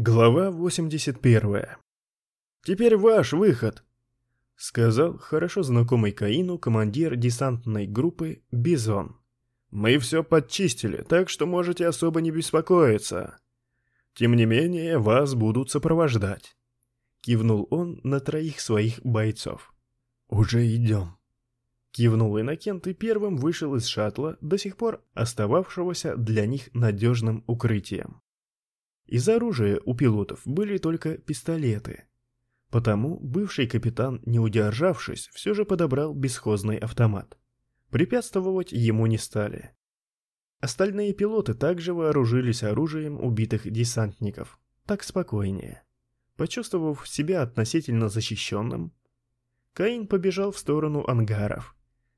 Глава 81. «Теперь ваш выход», — сказал хорошо знакомый Каину командир десантной группы «Бизон». «Мы все подчистили, так что можете особо не беспокоиться. Тем не менее, вас будут сопровождать», — кивнул он на троих своих бойцов. «Уже идем», — кивнул Иннокент и первым вышел из шаттла, до сих пор остававшегося для них надежным укрытием. Из оружия у пилотов были только пистолеты. Потому бывший капитан, не удержавшись, все же подобрал бесхозный автомат. Препятствовать ему не стали. Остальные пилоты также вооружились оружием убитых десантников. Так спокойнее. Почувствовав себя относительно защищенным, Каин побежал в сторону ангаров,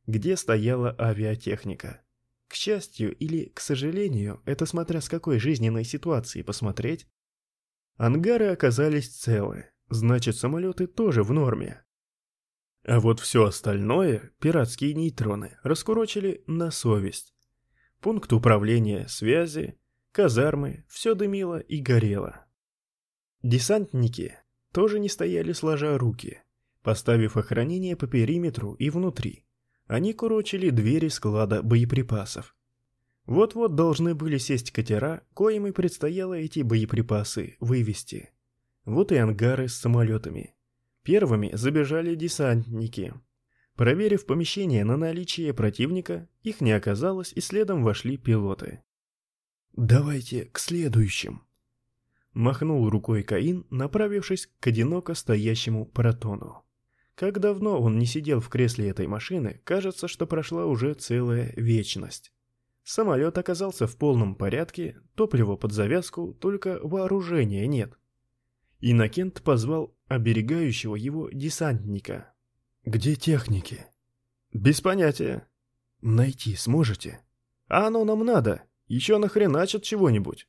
где стояла авиатехника. К счастью или к сожалению, это смотря с какой жизненной ситуации посмотреть, ангары оказались целы, значит самолеты тоже в норме. А вот все остальное, пиратские нейтроны, раскурочили на совесть. Пункт управления, связи, казармы, все дымило и горело. Десантники тоже не стояли сложа руки, поставив охранение по периметру и внутри. Они курочили двери склада боеприпасов. Вот-вот должны были сесть катера, коим и предстояло эти боеприпасы вывести. Вот и ангары с самолетами. Первыми забежали десантники. Проверив помещение на наличие противника, их не оказалось и следом вошли пилоты. «Давайте к следующим», — махнул рукой Каин, направившись к одиноко стоящему протону. Как давно он не сидел в кресле этой машины, кажется, что прошла уже целая вечность. Самолет оказался в полном порядке, топливо под завязку, только вооружения нет. Иннокент позвал оберегающего его десантника. «Где техники?» «Без понятия». «Найти сможете?» «А оно нам надо. Еще нахреначат чего-нибудь».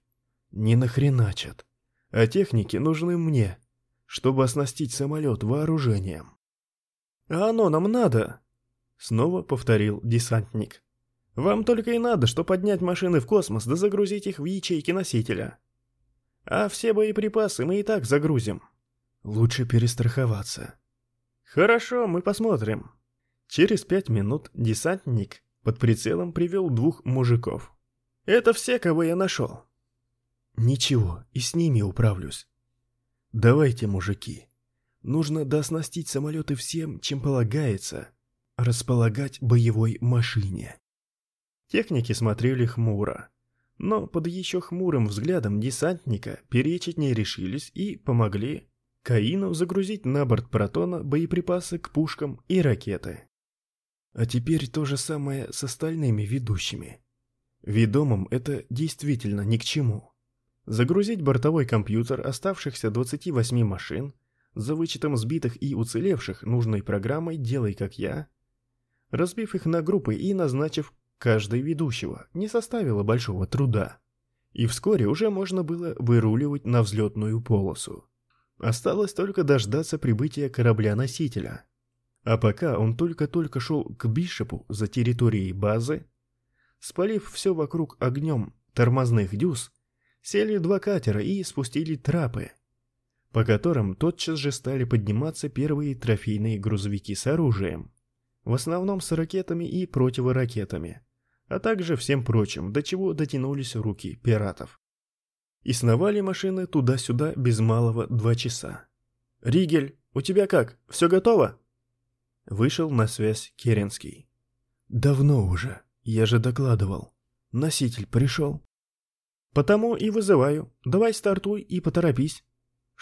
«Не нахреначат. А техники нужны мне, чтобы оснастить самолет вооружением». «А оно нам надо!» Снова повторил десантник. «Вам только и надо, что поднять машины в космос да загрузить их в ячейки носителя. А все боеприпасы мы и так загрузим». «Лучше перестраховаться». «Хорошо, мы посмотрим». Через пять минут десантник под прицелом привел двух мужиков. «Это все, кого я нашел». «Ничего, и с ними управлюсь». «Давайте, мужики, Нужно дооснастить самолеты всем, чем полагается, располагать боевой машине. Техники смотрели хмуро, но под еще хмурым взглядом десантника перечить не решились и помогли Каину загрузить на борт Протона боеприпасы к пушкам и ракеты. А теперь то же самое с остальными ведущими. Ведомым это действительно ни к чему. Загрузить бортовой компьютер оставшихся 28 машин за вычетом сбитых и уцелевших нужной программой «Делай как я», разбив их на группы и назначив каждой ведущего, не составило большого труда. И вскоре уже можно было выруливать на взлетную полосу. Осталось только дождаться прибытия корабля-носителя. А пока он только-только шел к Бишопу за территорией базы, спалив все вокруг огнем тормозных дюз, сели два катера и спустили трапы, по которым тотчас же стали подниматься первые трофейные грузовики с оружием, в основном с ракетами и противоракетами, а также всем прочим, до чего дотянулись руки пиратов. И сновали машины туда-сюда без малого два часа. «Ригель, у тебя как, все готово?» Вышел на связь Керенский. «Давно уже, я же докладывал. Носитель пришел?» «Потому и вызываю. Давай стартуй и поторопись».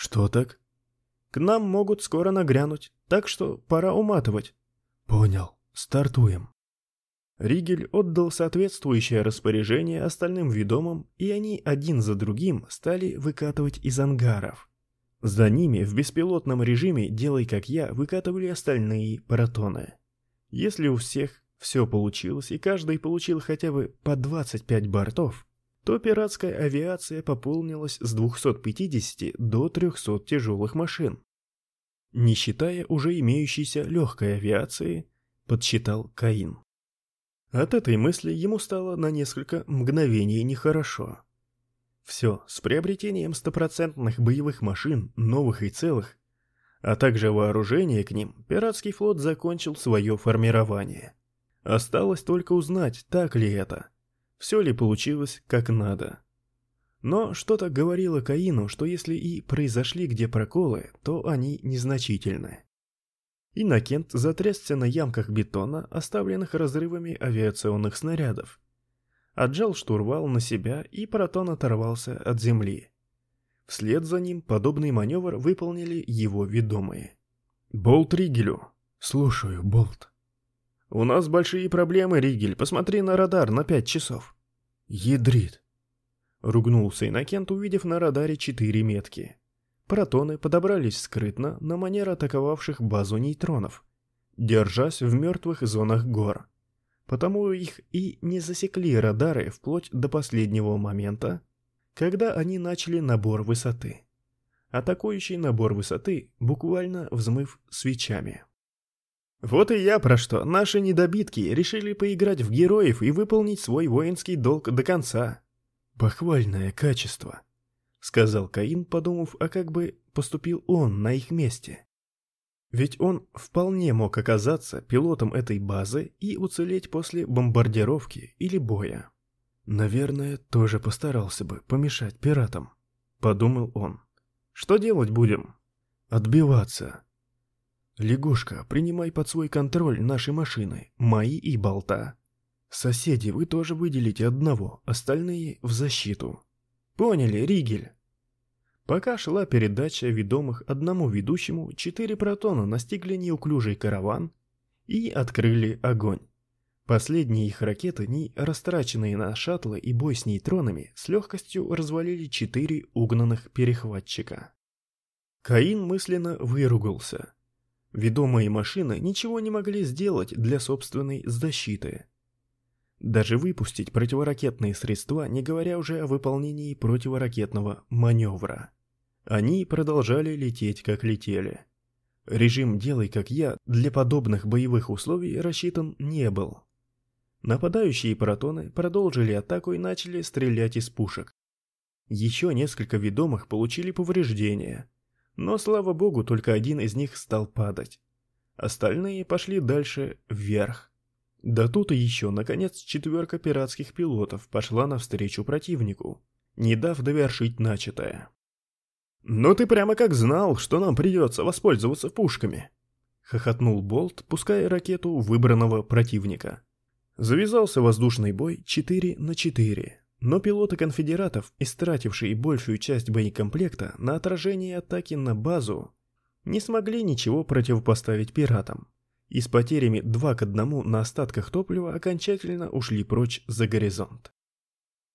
«Что так?» «К нам могут скоро нагрянуть, так что пора уматывать». «Понял. Стартуем». Ригель отдал соответствующее распоряжение остальным ведомым, и они один за другим стали выкатывать из ангаров. За ними в беспилотном режиме «делай как я» выкатывали остальные протоны. Если у всех все получилось и каждый получил хотя бы по 25 бортов, то пиратская авиация пополнилась с 250 до 300 тяжелых машин. Не считая уже имеющейся легкой авиации, подсчитал Каин. От этой мысли ему стало на несколько мгновений нехорошо. Все с приобретением стопроцентных боевых машин, новых и целых, а также вооружение к ним, пиратский флот закончил свое формирование. Осталось только узнать, так ли это, все ли получилось как надо. Но что-то говорило Каину, что если и произошли где проколы, то они незначительны. Иннокент затрясся на ямках бетона, оставленных разрывами авиационных снарядов. Отжал штурвал на себя, и протон оторвался от земли. Вслед за ним подобный маневр выполнили его ведомые. «Болт Ригелю!» «Слушаю, Болт». «У нас большие проблемы, Ригель. Посмотри на радар на пять часов». «Ядрит!» Ругнулся Иннокент, увидев на радаре четыре метки. Протоны подобрались скрытно на манер атаковавших базу нейтронов, держась в мертвых зонах гор. Потому их и не засекли радары вплоть до последнего момента, когда они начали набор высоты. Атакующий набор высоты, буквально взмыв свечами. Вот и я про что. Наши недобитки решили поиграть в героев и выполнить свой воинский долг до конца. Похвальное качество. — сказал Каин, подумав, а как бы поступил он на их месте. Ведь он вполне мог оказаться пилотом этой базы и уцелеть после бомбардировки или боя. Наверное, тоже постарался бы помешать пиратам, подумал он. Что делать будем? Отбиваться. Лягушка, принимай под свой контроль наши машины, мои и болта. Соседи, вы тоже выделите одного, остальные в защиту. Поняли, Ригель. Пока шла передача ведомых одному ведущему, четыре протона настигли неуклюжий караван и открыли огонь. Последние их ракеты, не растраченные на шаттлы и бой с нейтронами, с легкостью развалили четыре угнанных перехватчика. Каин мысленно выругался. Ведомые машины ничего не могли сделать для собственной защиты. Даже выпустить противоракетные средства, не говоря уже о выполнении противоракетного маневра. Они продолжали лететь, как летели. Режим «делай как я» для подобных боевых условий рассчитан не был. Нападающие протоны продолжили атаку и начали стрелять из пушек. Еще несколько ведомых получили повреждения, но, слава богу, только один из них стал падать. Остальные пошли дальше вверх. Да тут и еще, наконец, четверка пиратских пилотов пошла навстречу противнику, не дав довершить начатое. «Ну ты прямо как знал, что нам придется воспользоваться пушками!» — хохотнул Болт, пуская ракету выбранного противника. Завязался воздушный бой 4 на 4, но пилоты конфедератов, истратившие большую часть боекомплекта на отражение атаки на базу, не смогли ничего противопоставить пиратам и с потерями 2 к 1 на остатках топлива окончательно ушли прочь за горизонт.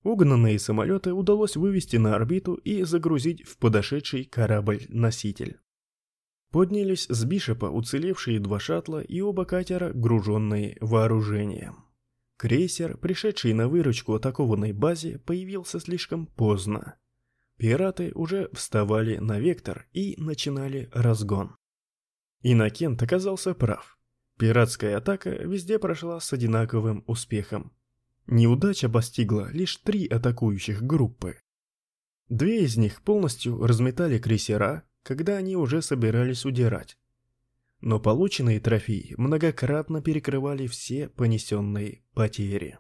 Угнанные самолеты удалось вывести на орбиту и загрузить в подошедший корабль-носитель. Поднялись с Бишопа уцелевшие два шаттла и оба катера, груженные вооружением. Крейсер, пришедший на выручку атакованной базе, появился слишком поздно. Пираты уже вставали на вектор и начинали разгон. Иннокент оказался прав. Пиратская атака везде прошла с одинаковым успехом. Неудача постигла лишь три атакующих группы. Две из них полностью разметали крейсера, когда они уже собирались удирать. Но полученные трофеи многократно перекрывали все понесенные потери.